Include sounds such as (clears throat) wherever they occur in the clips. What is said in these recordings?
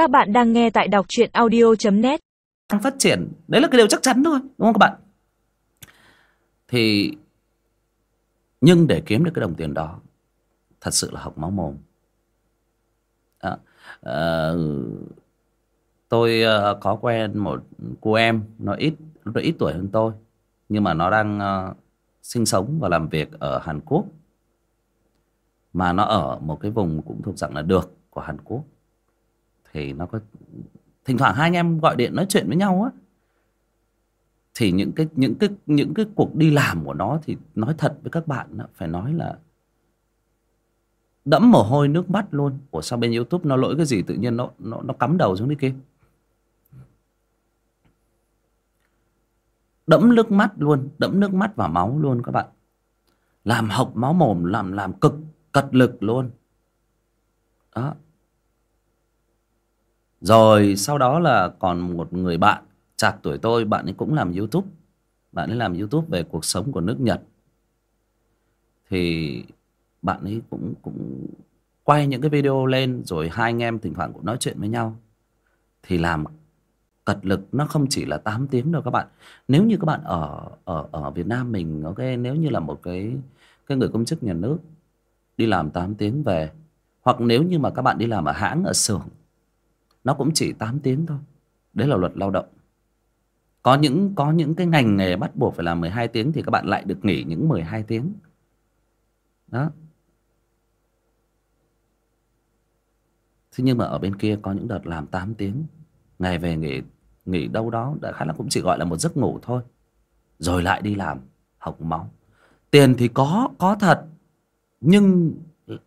Các bạn đang nghe tại đọc truyện audio.net phát triển. Đấy là cái điều chắc chắn thôi đúng không các bạn? Thì nhưng để kiếm được cái đồng tiền đó thật sự là học máu mồm. À, À, tôi à, có quen một cô em nó ít nó ít tuổi hơn tôi nhưng mà nó đang à, sinh sống và làm việc ở Hàn Quốc. Mà nó ở một cái vùng cũng thuộc dạng là được của Hàn Quốc thì nó có thỉnh thoảng hai anh em gọi điện nói chuyện với nhau á. Thì những cái những cái những cái cuộc đi làm của nó thì nói thật với các bạn đó, phải nói là đẫm mồ hôi nước mắt luôn. Của sao bên youtube nó lỗi cái gì tự nhiên nó nó nó cắm đầu xuống đi kia? Đẫm nước mắt luôn đẫm nước mắt và máu luôn các bạn. Làm hộc máu mồm làm làm cực cật lực luôn. Đó rồi, sau đó là còn một người bạn, chạc tuổi tôi, bạn ấy cũng làm youtube. Bạn ấy làm youtube về cuộc sống của nước nhật. Thì bạn ấy cũng cũng quay những cái video lên, rồi hai anh em thỉnh thoảng cũng nói chuyện với nhau. Thì làm cật lực, nó không chỉ là 8 tiếng đâu các bạn. Nếu như các bạn ở ở ở Việt Nam mình, ok, nếu như là một cái cái người công chức nhà nước đi làm 8 tiếng về, hoặc nếu như mà các bạn đi làm ở hãng, ở xưởng nó cũng chỉ 8 tiếng thôi. Đấy là luật lao động. Có những có những cái ngành nghề bắt buộc phải làm 12 tiếng thì các bạn lại được nghỉ những 12 tiếng. Đó. Thế nhưng mà ở bên kia có những đợt làm 8 tiếng. Ngày về nghỉ nghỉ đâu đó đại khái là cũng chỉ gọi là một giấc ngủ thôi. Rồi lại đi làm, học máu. Tiền thì có có thật. Nhưng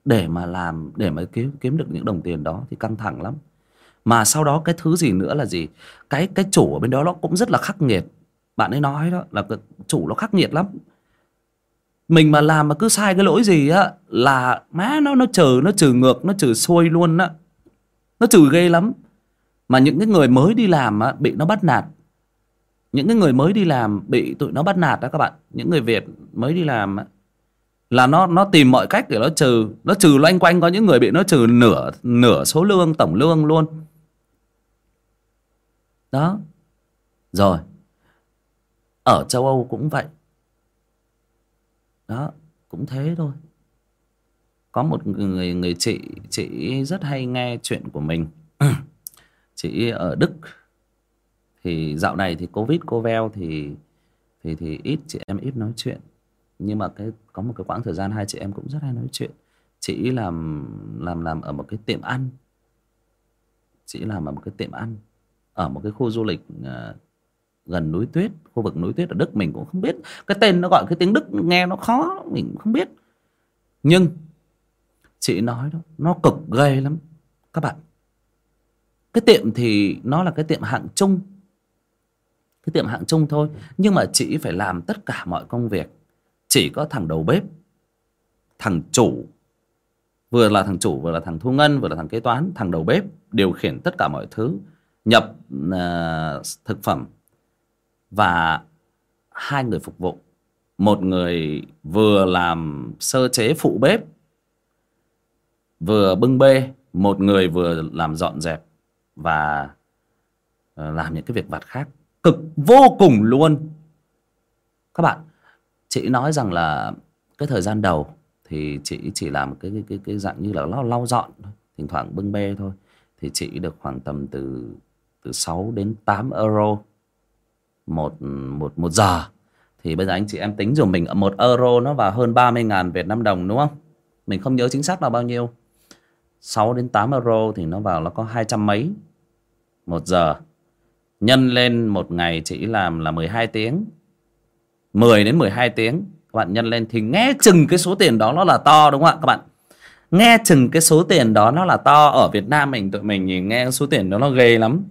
để mà làm, để mà kiếm kiếm được những đồng tiền đó thì căng thẳng lắm mà sau đó cái thứ gì nữa là gì? Cái cái chủ ở bên đó nó cũng rất là khắc nghiệt. Bạn ấy nói đó, là cái chủ nó khắc nghiệt lắm. Mình mà làm mà cứ sai cái lỗi gì á, là má nó nó trừ nó trừ ngược, nó trừ xuôi luôn á. Nó trừ ghê lắm. Mà những cái người mới đi làm á, bị nó bắt nạt. Những cái người mới đi làm bị tụi nó bắt nạt đó các bạn. Những người việt mới đi làm á, là nó nó tìm mọi cách để nó trừ. Nó trừ loanh quanh, có những người bị nó trừ nửa nửa số lương, tổng lương luôn đó. Rồi. Ở châu âu cũng vậy. Đó, cũng thế thôi. Có một người người chị chị rất hay nghe chuyện của mình. (clears throat) Chị ở đức. Thì dạo này thì covid, covel thì thì thì ít chị em ít nói chuyện. Nhưng mà cái, có một cái quãng thời gian hai chị em cũng rất hay nói chuyện. Chị làm làm làm ở một cái tiệm ăn. Chị làm ở một cái tiệm ăn ở một cái khu du lịch ờ, gần núi tuyết, khu vực núi tuyết ở đức mình cũng không biết. Cái tên nó gọi, cái tiếng đức nghe nó khó, mình cũng không biết. Nhưng chị nói đó, nó cực ghê lắm, các bạn. Cái tiệm thì nó là cái tiệm hạng trung. Cái tiệm hạng trung thôi, nhưng mà chị phải làm tất cả mọi công việc. Chỉ có thằng đầu bếp, thằng chủ, vừa là thằng chủ, vừa là thằng thu ngân, vừa là thằng kế toán, thằng đầu bếp điều khiển tất cả mọi thứ nhập uh, thực phẩm và hai người phục vụ. Một người vừa làm sơ chế phụ bếp vừa bưng bê một người vừa làm dọn dẹp và à, làm những cái việc vặt khác. Cực vô cùng luôn. Các bạn chị nói rằng là cái thời gian đầu thì chị chỉ làm cái cái cái, cái dạng như là lau, lau dọn thôi thỉnh thoảng bưng bê thôi. Thì chị được khoảng tầm từ từ 6 đến 8 euro một một một giờ. Thì bây giờ anh chị em tính dùm mình một euro nó vào hơn 30 ngàn Việt Nam đồng, đúng không? Mình không nhớ chính xác là bao nhiêu. 6 đến 8 euro thì nó vào nó có hai trăm mấy một giờ. Nhân lên một ngày chỉ làm là 12 tiếng. 10 đến 12 tiếng. Các bạn nhân lên thì nghe chừng cái số tiền đó nó là to, đúng không ạ, các bạn? Nghe chừng cái số tiền đó nó là to. Ở Việt Nam mình, tụi mình nhìn nghe số tiền đó nó ghê lắm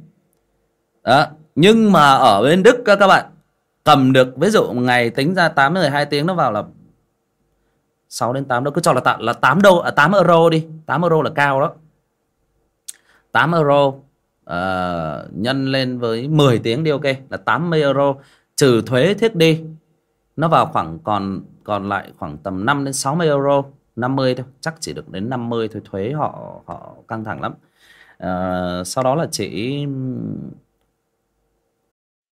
đó. Nhưng mà ở bên Đức các bạn cầm được ví dụ ngày tính ra 8 đến 12 tiếng nó vào là 6 đến 8 đô cứ cho là tạ, là 8 đô à, 8 euro đi. 8 euro là cao đó. 8 euro uh, nhân lên với 10 tiếng đi ok. Là 80 euro. Trừ thuế thiết đi nó vào khoảng còn còn lại khoảng tầm 5 đến 60 euro. 50 thôi. Chắc chỉ được đến 50 thôi. Thuế họ họ căng thẳng lắm. Uh, sau đó là chỉ